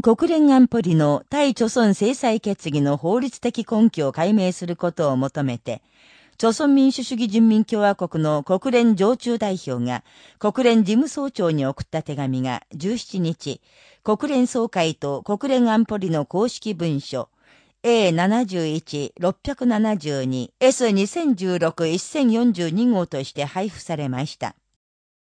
国連安保理の対著村制裁決議の法律的根拠を解明することを求めて、朝鮮民主主義人民共和国の国連常駐代表が国連事務総長に送った手紙が17日、国連総会と国連安保理の公式文書 A71-672S2016-1042 号として配布されました。